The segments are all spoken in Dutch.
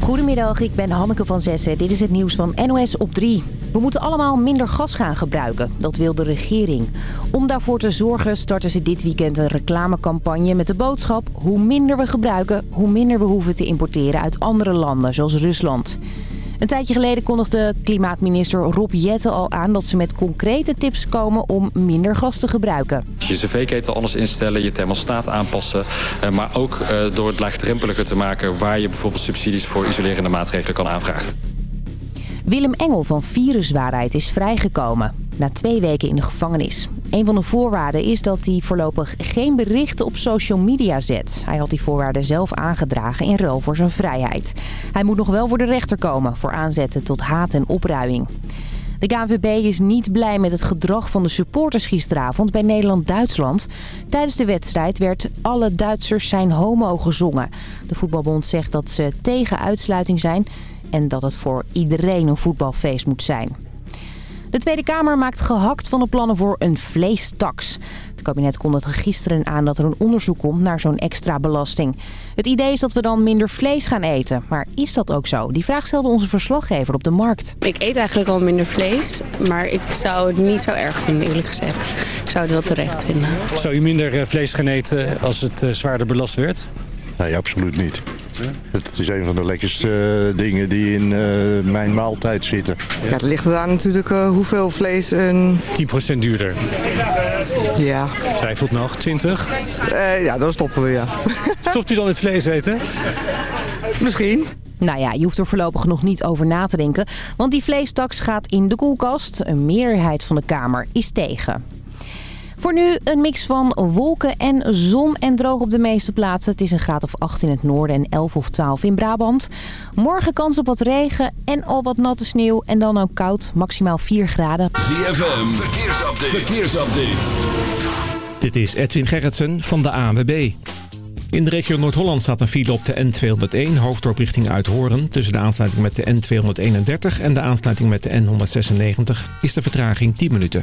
Goedemiddag, ik ben Hanneke van Zessen. Dit is het nieuws van NOS op 3. We moeten allemaal minder gas gaan gebruiken. Dat wil de regering. Om daarvoor te zorgen starten ze dit weekend een reclamecampagne met de boodschap... hoe minder we gebruiken, hoe minder we hoeven te importeren uit andere landen, zoals Rusland. Een tijdje geleden kondigde klimaatminister Rob Jetten al aan... dat ze met concrete tips komen om minder gas te gebruiken. Je cv-ketel anders instellen, je thermostaat aanpassen... Eh, maar ook eh, door het laagdrempeliger te maken... waar je bijvoorbeeld subsidies voor isolerende maatregelen kan aanvragen. Willem Engel van Viruswaarheid is vrijgekomen. Na twee weken in de gevangenis. Een van de voorwaarden is dat hij voorlopig geen berichten op social media zet. Hij had die voorwaarden zelf aangedragen in ruil voor zijn vrijheid. Hij moet nog wel voor de rechter komen voor aanzetten tot haat en opruiing. De KNVB is niet blij met het gedrag van de supporters gisteravond bij Nederland-Duitsland. Tijdens de wedstrijd werd alle Duitsers zijn homo gezongen. De voetbalbond zegt dat ze tegen uitsluiting zijn en dat het voor iedereen een voetbalfeest moet zijn. De Tweede Kamer maakt gehakt van de plannen voor een vleestaks. Het kabinet kondigde gisteren aan dat er een onderzoek komt naar zo'n extra belasting. Het idee is dat we dan minder vlees gaan eten. Maar is dat ook zo? Die vraag stelde onze verslaggever op de markt. Ik eet eigenlijk al minder vlees, maar ik zou het niet zo erg vinden eerlijk gezegd. Ik zou het wel terecht vinden. Zou u minder eh, vlees gaan eten als het eh, zwaarder belast werd? Nee, absoluut niet. Het is een van de lekkerste uh, dingen die in uh, mijn maaltijd zitten. Ja, het ligt eraan natuurlijk uh, hoeveel vlees en... 10% duurder. Ja. Twijfelt nog, 20? ja, dan stoppen we, ja. Stopt u dan met vlees eten? Misschien. Nou ja, je hoeft er voorlopig nog niet over na te denken. Want die vleestaks gaat in de koelkast. Een meerderheid van de Kamer is tegen. Voor nu een mix van wolken en zon en droog op de meeste plaatsen. Het is een graad of 8 in het noorden en 11 of 12 in Brabant. Morgen kans op wat regen en al wat natte sneeuw. En dan ook koud, maximaal 4 graden. ZFM, verkeersupdate. verkeersupdate. Dit is Edwin Gerritsen van de ANWB. In de regio Noord-Holland staat een file op de N201, hoofddorp richting Uithoren. Tussen de aansluiting met de N231 en de aansluiting met de N196 is de vertraging 10 minuten.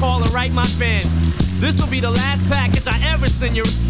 Call and write my fans. This will be the last package I ever send you.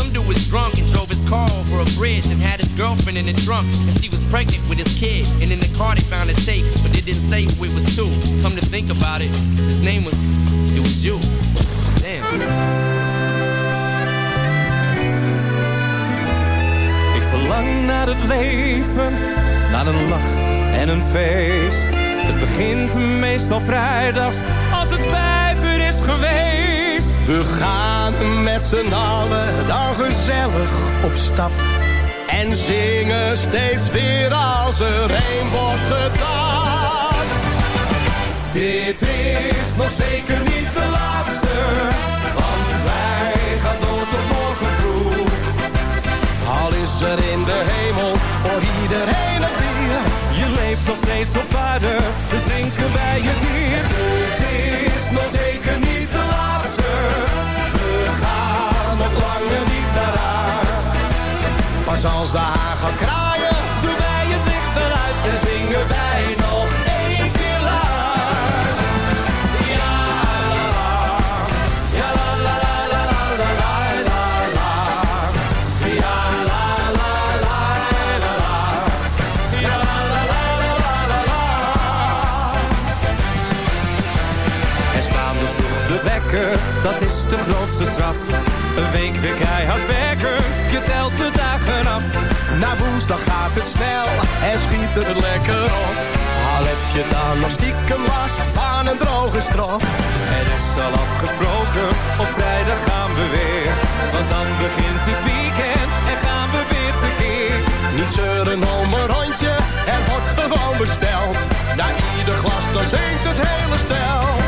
Some dude was drunk and drove his car over a bridge and had his girlfriend in the trunk. And she was pregnant with his kid. And in the car they found a tape, but they didn't say who it was to. Come to think about it, his name was, it was you. Damn. Ik verlang naar het leven, naar een lach en een feest. Het begint meestal vrijdags als het vijf uur is geweest. We gaan met z'n allen dan gezellig op stap. En zingen steeds weer als er een wordt getapt. Dit is nog zeker niet de laatste, want wij gaan door tot morgen vroeg. Al is er in de hemel voor iedereen een bier. Je leeft nog steeds op aarde, dus drinken wij het hier. zoals de haag kraaien. Er lekker op. Al heb je dan nog stiekem last van een droge strot. Het is al afgesproken, op vrijdag gaan we weer. Want dan begint het weekend en gaan we weer tekeer. Niet zeuren om een rondje, er wordt gewoon besteld. Na ieder glas, dan zingt het hele stel.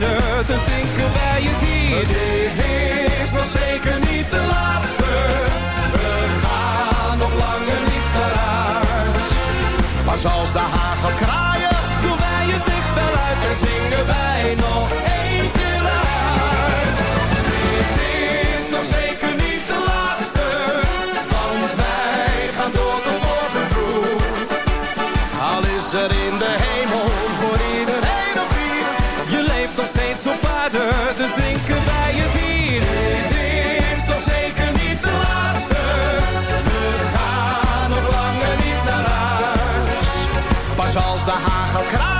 Dus drinken wij het hier. Dit is nog zeker niet de laatste. We gaan nog langer niet naar huis. Pas als de haag gaat kraaien, doen wij het licht wel uit en zingen wij nog aarde, dus drinken wij het hier. Dit is nog zeker niet de laatste. We gaan nog langer niet naar huis. Pas als de gaat kraaien,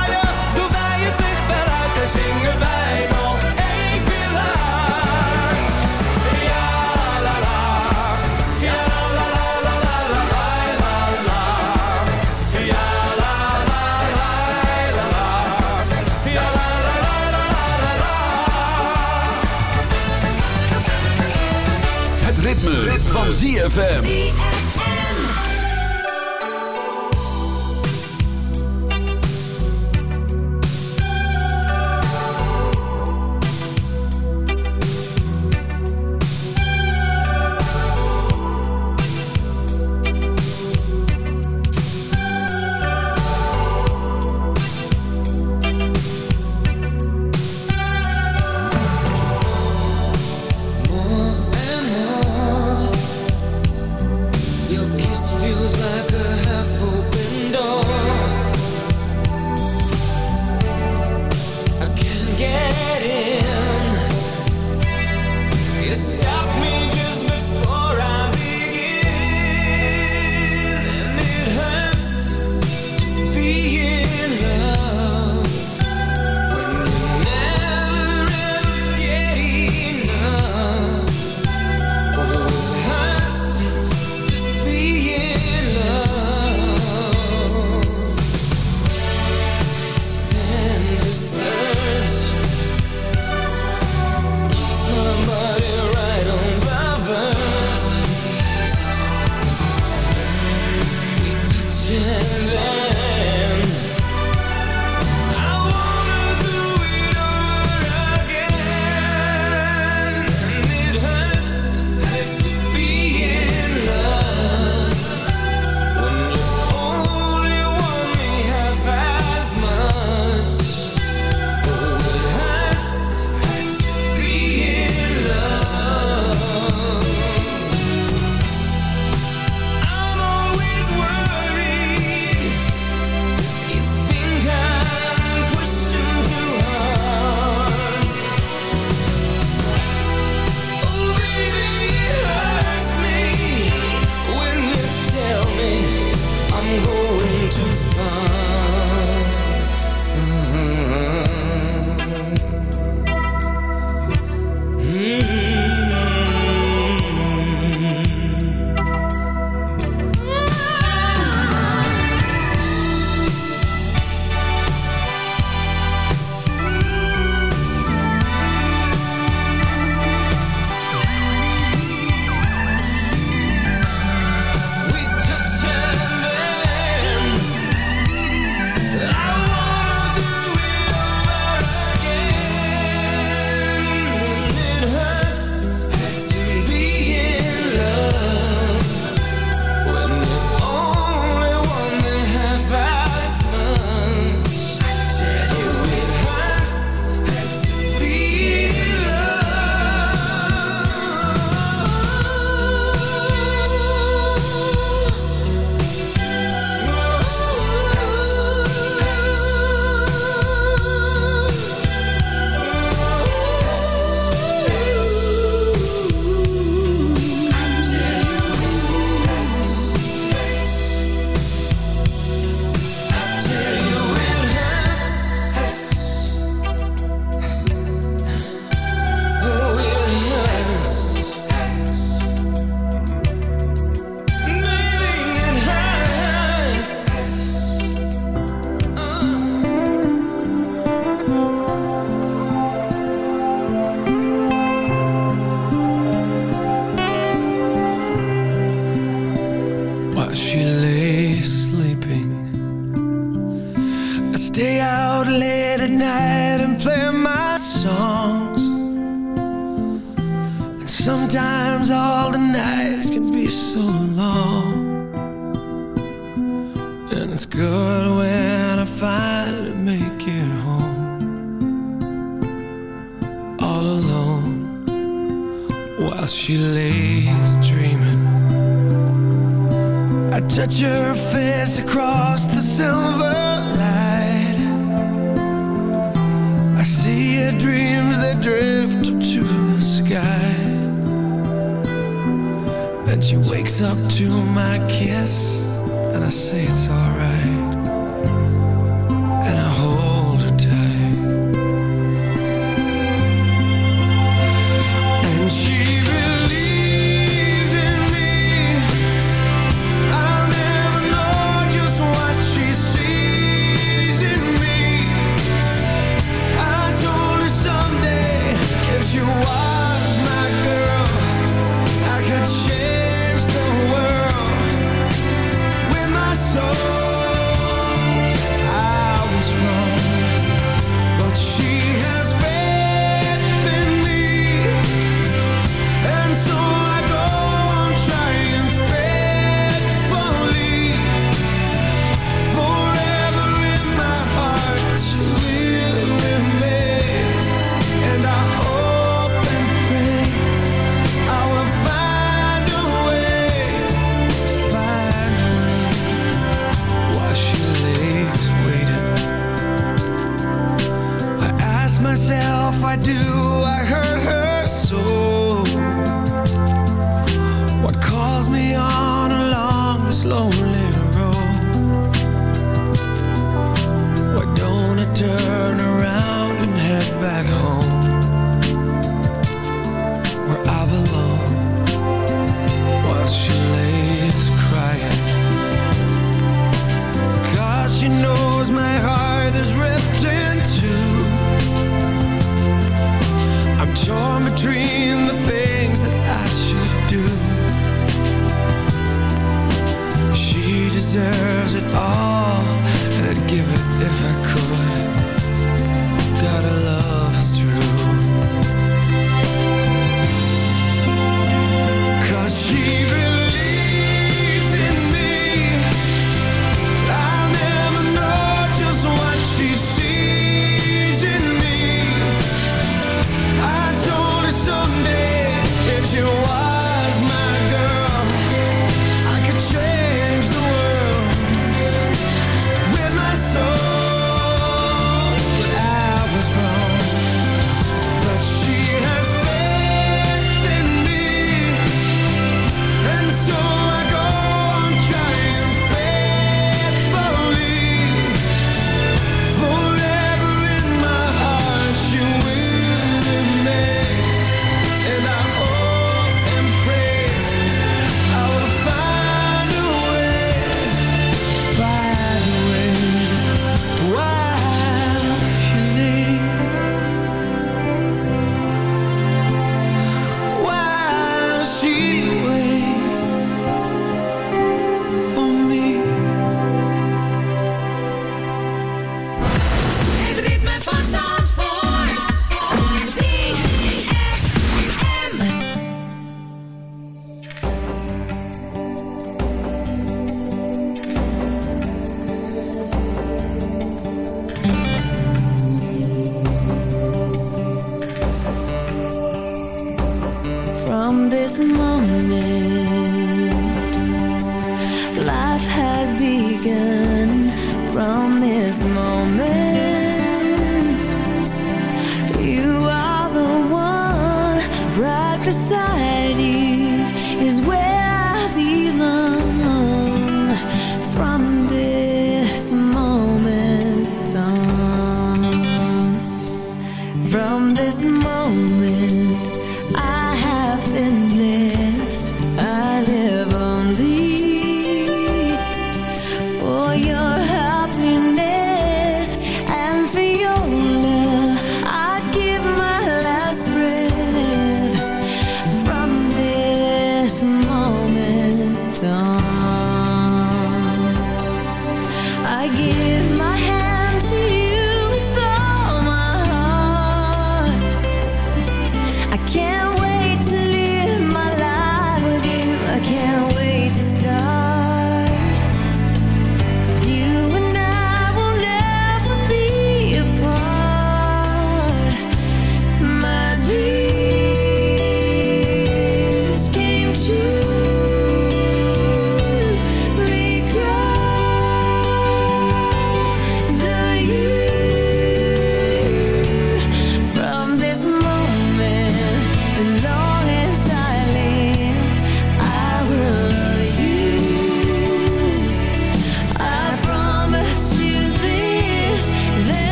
ZFM.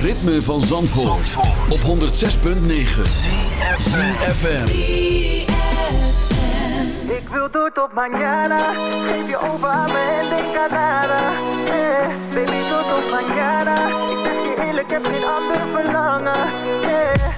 ritme van Zandvoort, Zandvoort. op 106.9 CFFM Ik wil door tot mañana Geef je over aan me en denk aan nada eh, Baby door tot mañana Ik zeg je eerlijk, heb geen ander verlangen. Eh.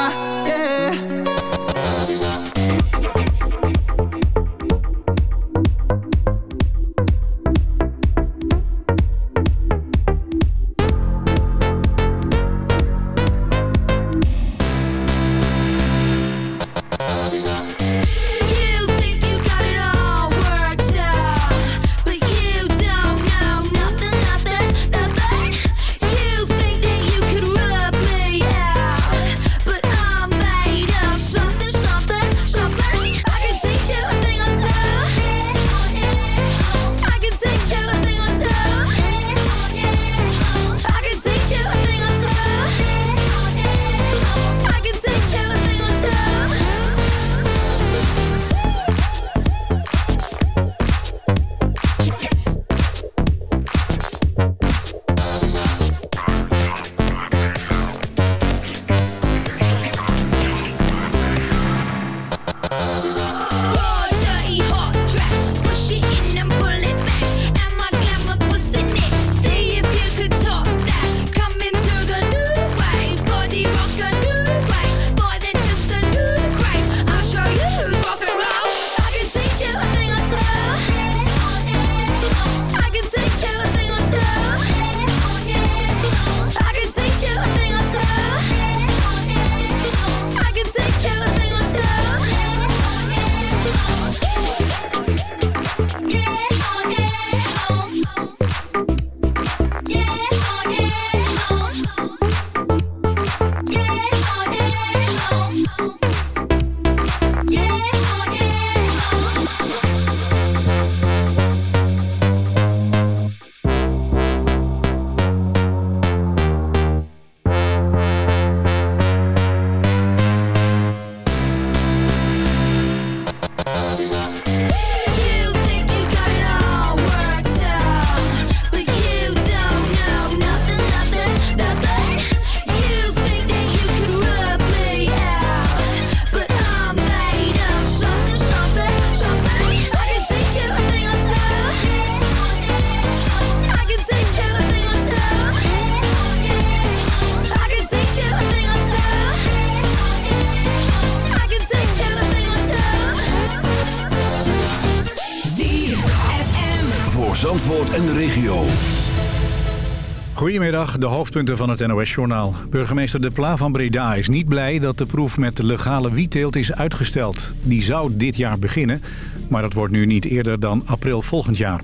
De hoofdpunten van het NOS-journaal. Burgemeester De Pla van Breda is niet blij dat de proef met de legale wietteelt is uitgesteld. Die zou dit jaar beginnen, maar dat wordt nu niet eerder dan april volgend jaar.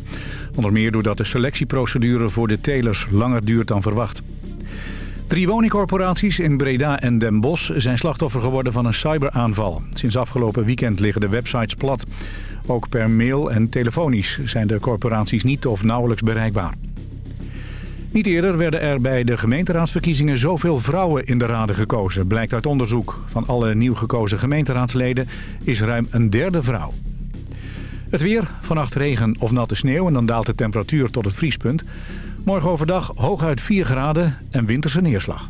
Onder meer doordat de selectieprocedure voor de telers langer duurt dan verwacht. Drie woningcorporaties in Breda en Den Bosch zijn slachtoffer geworden van een cyberaanval. Sinds afgelopen weekend liggen de websites plat. Ook per mail en telefonisch zijn de corporaties niet of nauwelijks bereikbaar. Niet eerder werden er bij de gemeenteraadsverkiezingen zoveel vrouwen in de raden gekozen, blijkt uit onderzoek. Van alle nieuw gekozen gemeenteraadsleden is ruim een derde vrouw. Het weer, vannacht regen of natte sneeuw en dan daalt de temperatuur tot het vriespunt. Morgen overdag hooguit 4 graden en winterse neerslag.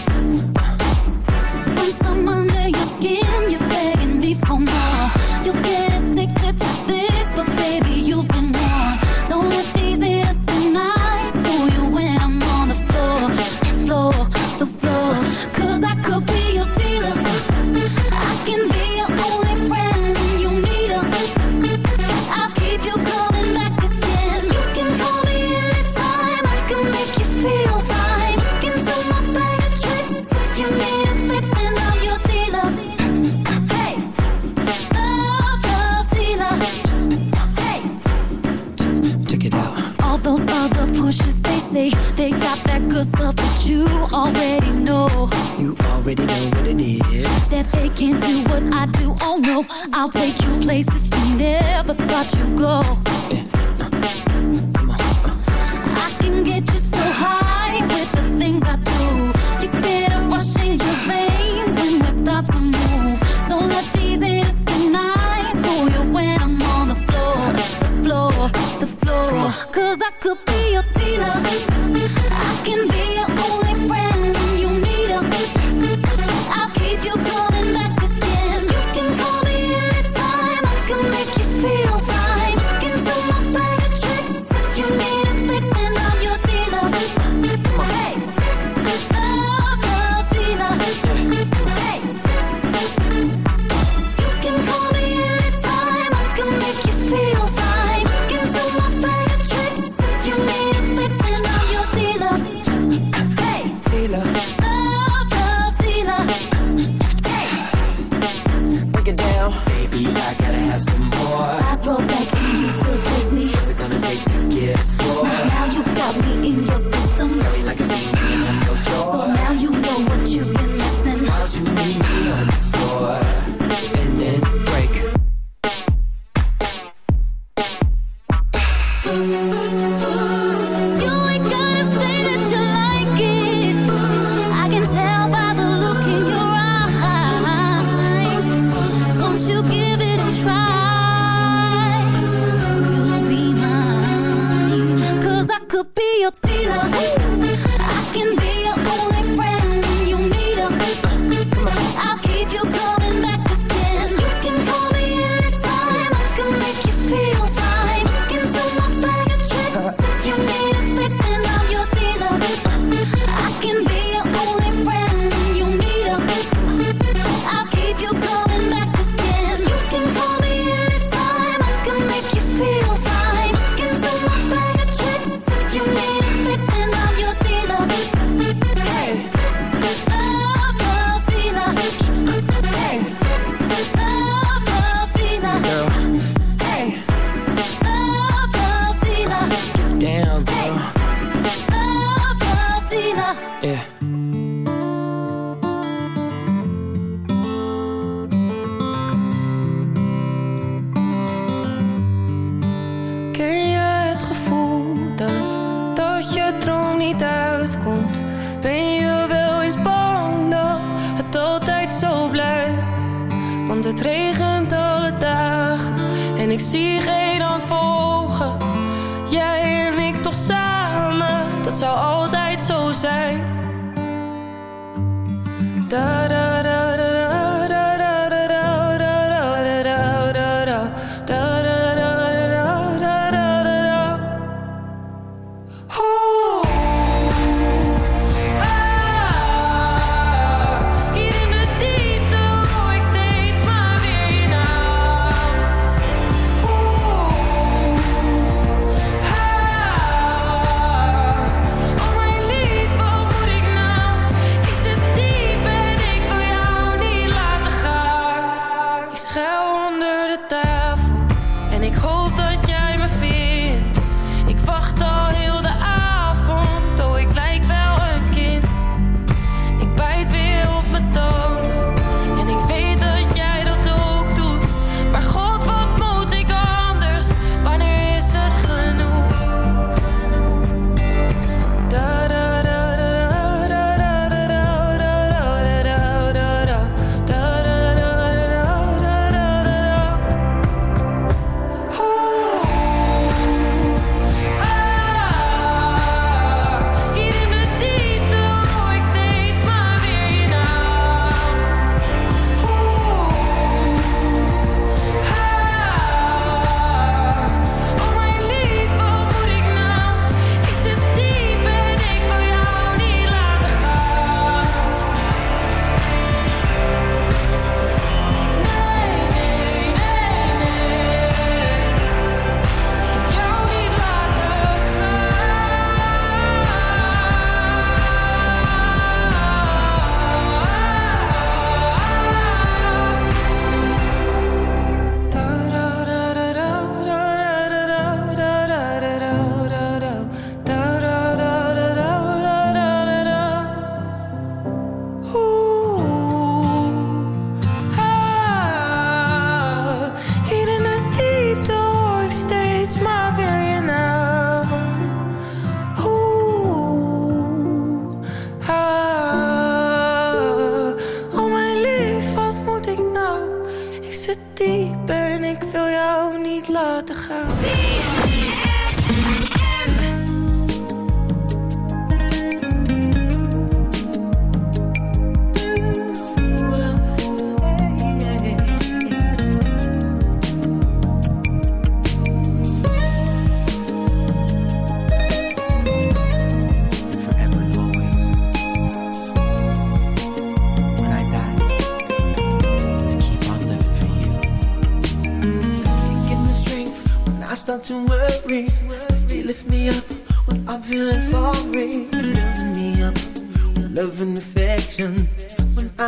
Cause I could be your dealer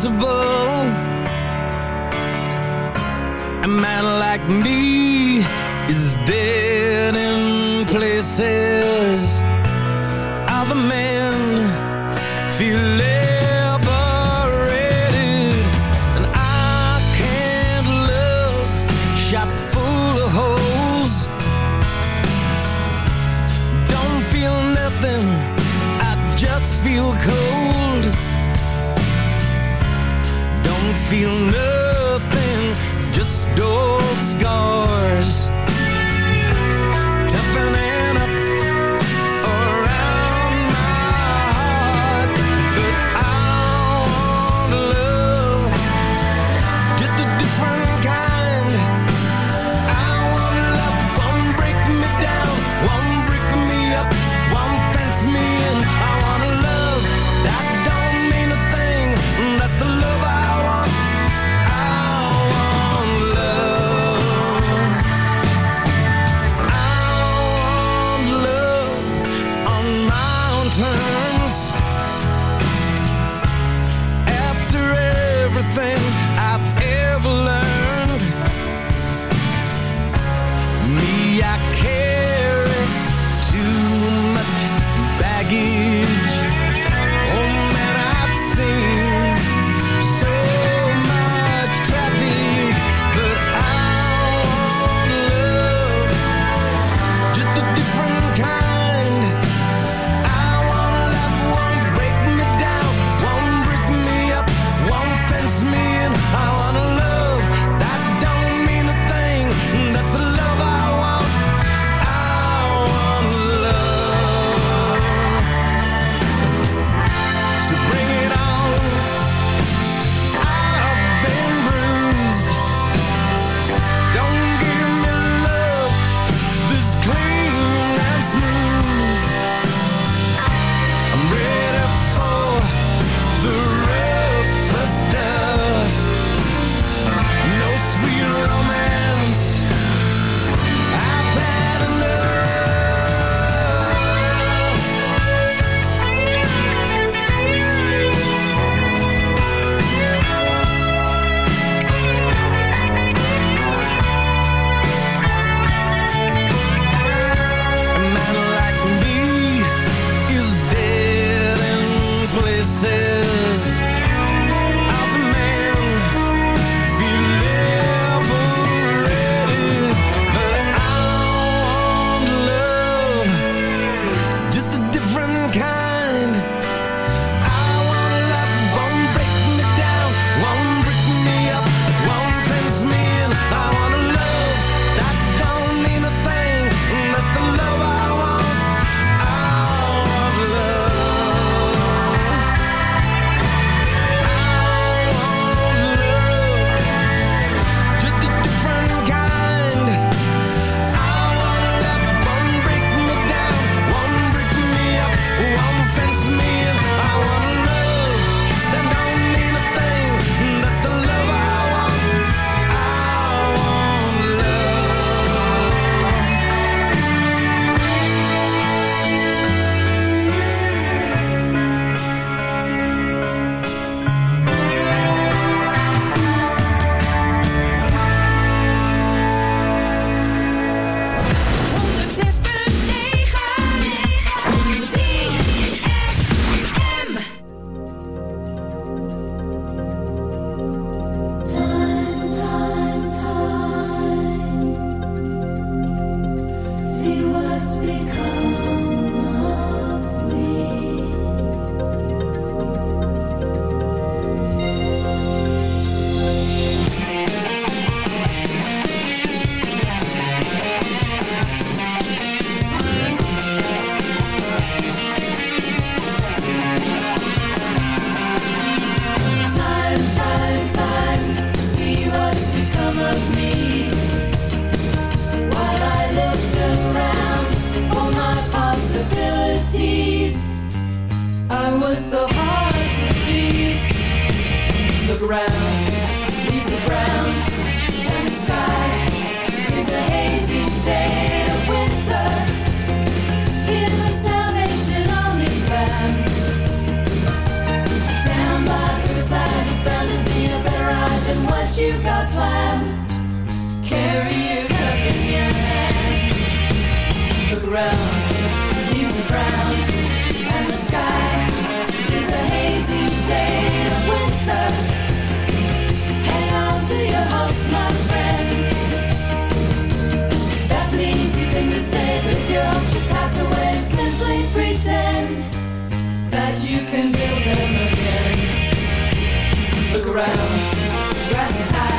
A man like me Look around, grass is a hazy shade of winter Hang on to your house, my friend That's the easy thing to say, but you'll pass the simply pretend that you can build them again The ground press high.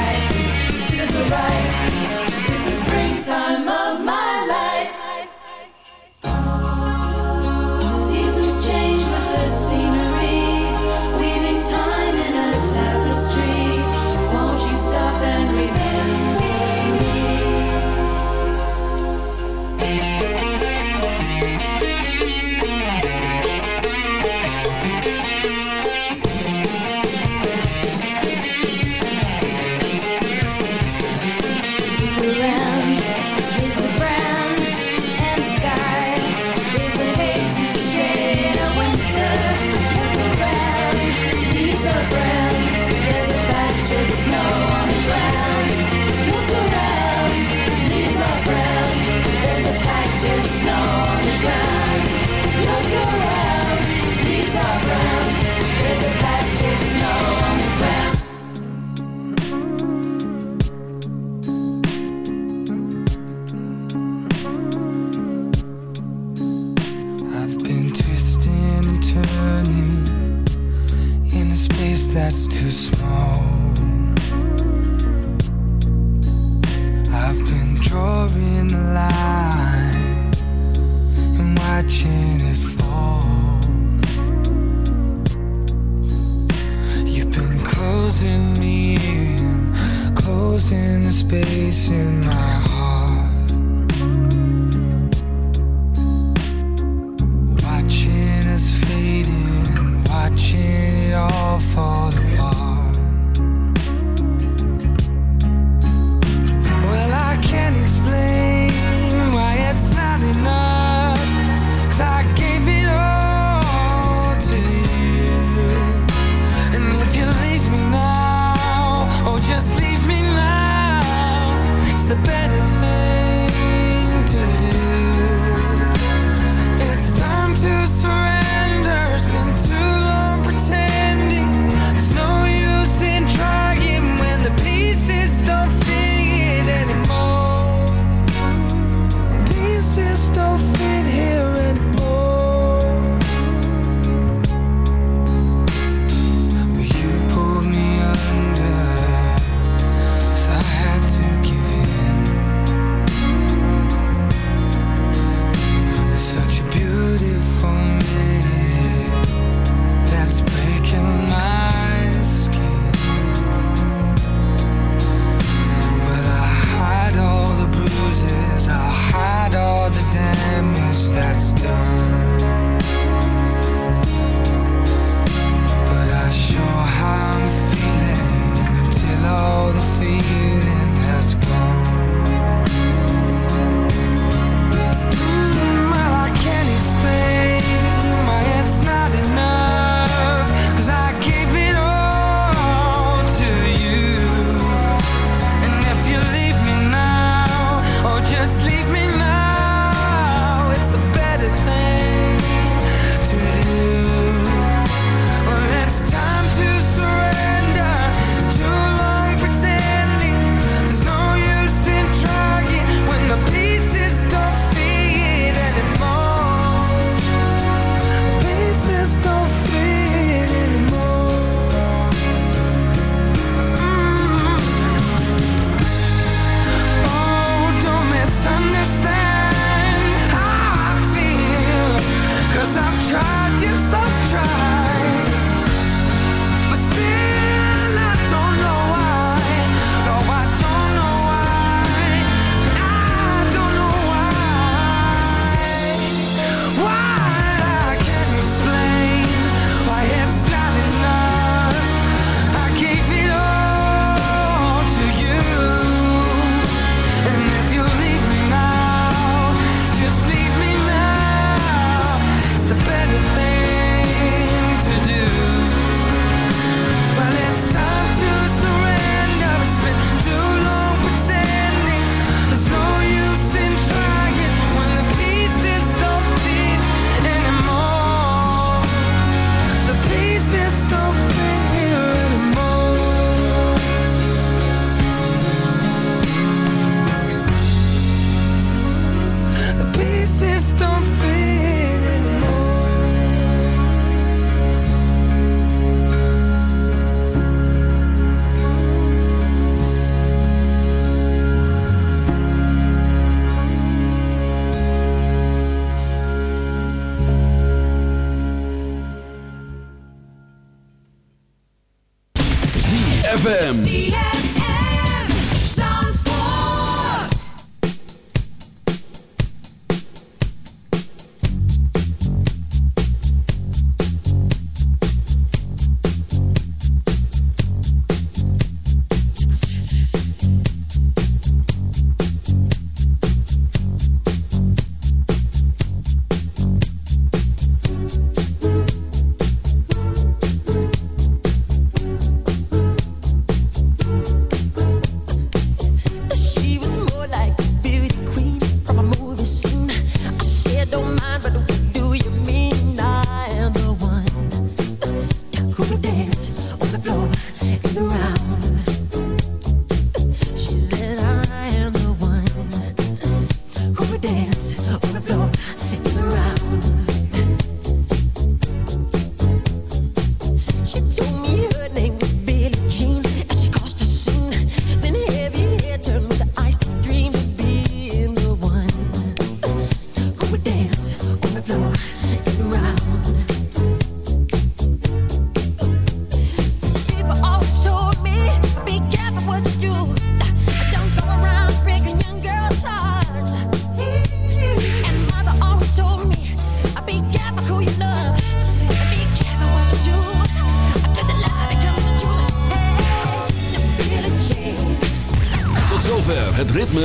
ZFM.